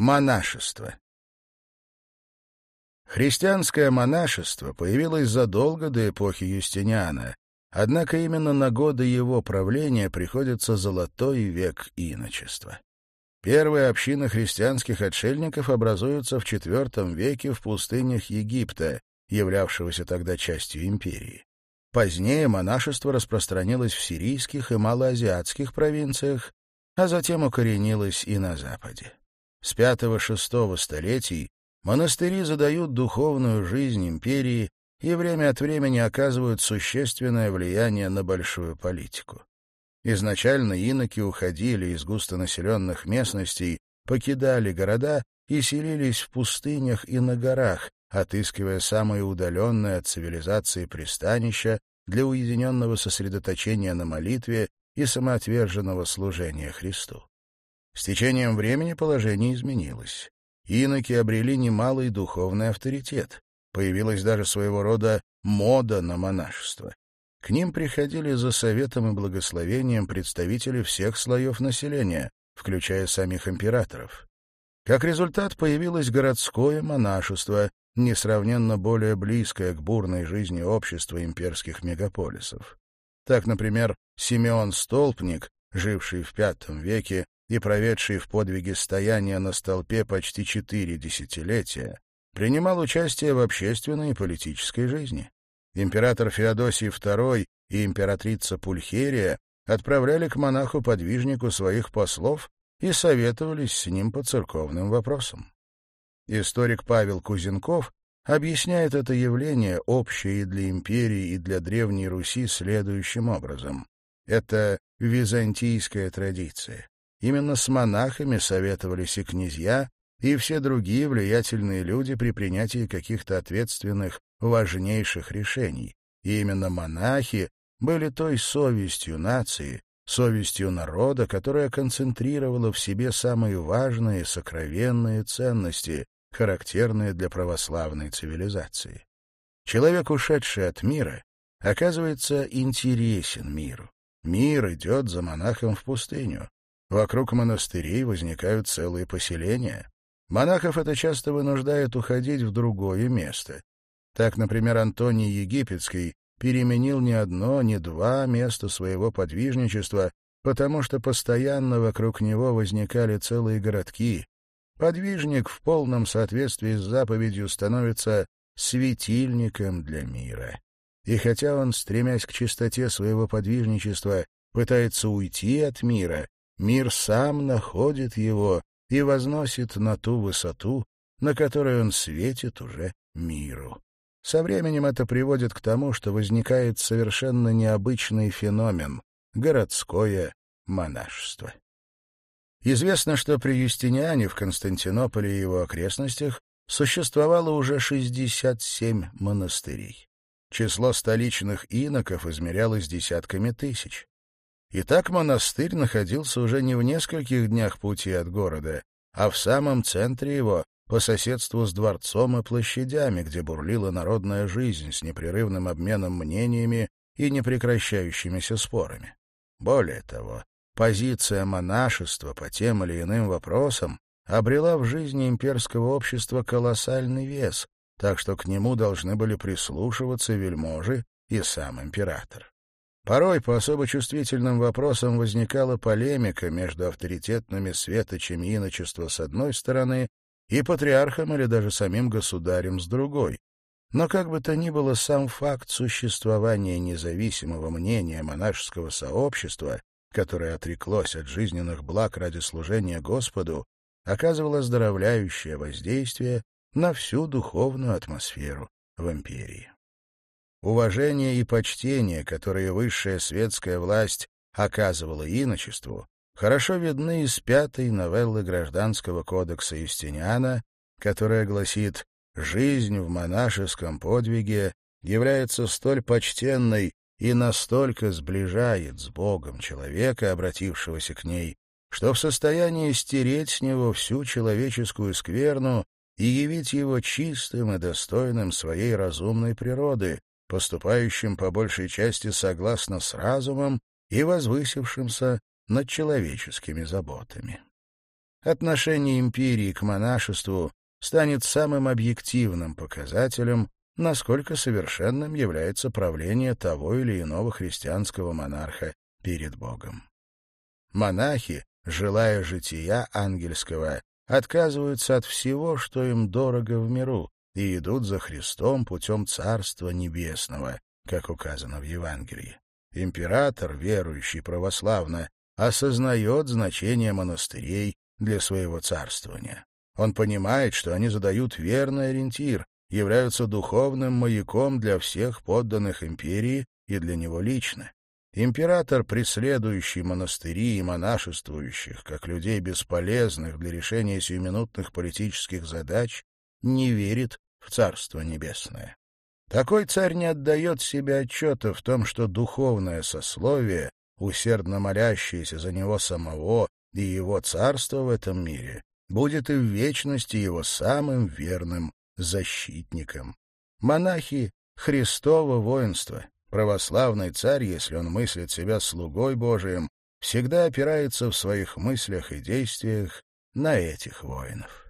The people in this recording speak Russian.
Монашество. Христианское монашество появилось задолго до эпохи Юстиниана, однако именно на годы его правления приходится золотой век иночества. Первая община христианских отшельников образуется в IV веке в пустынях Египта, являвшегося тогда частью империи. Позднее монашество распространилось в сирийских и малоазиатских провинциях, а затем укоренилось и на Западе. С V-VI столетий монастыри задают духовную жизнь империи и время от времени оказывают существенное влияние на большую политику. Изначально иноки уходили из густонаселенных местностей, покидали города и селились в пустынях и на горах, отыскивая самые удаленные от цивилизации пристанища для уединенного сосредоточения на молитве и самоотверженного служения Христу. С течением времени положение изменилось. Иноки обрели немалый духовный авторитет. Появилась даже своего рода мода на монашество. К ним приходили за советом и благословением представители всех слоев населения, включая самих императоров. Как результат появилось городское монашество, несравненно более близкое к бурной жизни общества имперских мегаполисов. Так, например, Симеон Столпник, живший в V веке, и проведший в подвиге стояния на столпе почти четыре десятилетия, принимал участие в общественной и политической жизни. Император Феодосий II и императрица Пульхерия отправляли к монаху-подвижнику своих послов и советовались с ним по церковным вопросам. Историк Павел Кузенков объясняет это явление, общее и для империи, и для Древней Руси, следующим образом. Это византийская традиция. Именно с монахами советовались и князья, и все другие влиятельные люди при принятии каких-то ответственных, важнейших решений. И именно монахи были той совестью нации, совестью народа, которая концентрировала в себе самые важные сокровенные ценности, характерные для православной цивилизации. Человек, ушедший от мира, оказывается интересен миру. Мир идет за монахом в пустыню. Вокруг монастырей возникают целые поселения. Монахов это часто вынуждает уходить в другое место. Так, например, Антоний Египетский переменил не одно, не два места своего подвижничества, потому что постоянно вокруг него возникали целые городки. Подвижник в полном соответствии с заповедью становится светильником для мира. И хотя он, стремясь к чистоте своего подвижничества, пытается уйти от мира, Мир сам находит его и возносит на ту высоту, на которой он светит уже миру. Со временем это приводит к тому, что возникает совершенно необычный феномен — городское монашество. Известно, что при Юстиниане в Константинополе и его окрестностях существовало уже 67 монастырей. Число столичных иноков измерялось десятками тысяч. И так монастырь находился уже не в нескольких днях пути от города, а в самом центре его, по соседству с дворцом и площадями, где бурлила народная жизнь с непрерывным обменом мнениями и непрекращающимися спорами. Более того, позиция монашества по тем или иным вопросам обрела в жизни имперского общества колоссальный вес, так что к нему должны были прислушиваться вельможи и сам император. Порой по особо чувствительным вопросам возникала полемика между авторитетными светочами иночества с одной стороны и патриархом или даже самим государем с другой. Но как бы то ни было, сам факт существования независимого мнения монашеского сообщества, которое отреклось от жизненных благ ради служения Господу, оказывало оздоровляющее воздействие на всю духовную атмосферу в империи уважение и почтение, которые высшая светская власть оказывала иночеству, хорошо видны из пятой новеллы Гражданского кодекса Юстиниана, которая гласит «Жизнь в монашеском подвиге является столь почтенной и настолько сближает с Богом человека, обратившегося к ней, что в состоянии стереть с него всю человеческую скверну и явить его чистым и достойным своей разумной природы, поступающим по большей части согласно с разумом и возвысившимся над человеческими заботами. Отношение империи к монашеству станет самым объективным показателем, насколько совершенным является правление того или иного христианского монарха перед Богом. Монахи, желая жития ангельского, отказываются от всего, что им дорого в миру, и идут за Христом путем Царства Небесного, как указано в Евангелии. Император, верующий православно, осознает значение монастырей для своего царствования. Он понимает, что они задают верный ориентир, являются духовным маяком для всех подданных империи и для него лично. Император, преследующий монастыри и монашествующих, как людей бесполезных для решения сиюминутных политических задач, не верит в Царство Небесное. Такой царь не отдает себе отчета в том, что духовное сословие, усердно молящееся за него самого и его царство в этом мире, будет и в вечности его самым верным защитником. Монахи — Христово воинство. Православный царь, если он мыслит себя слугой Божиим, всегда опирается в своих мыслях и действиях на этих воинов.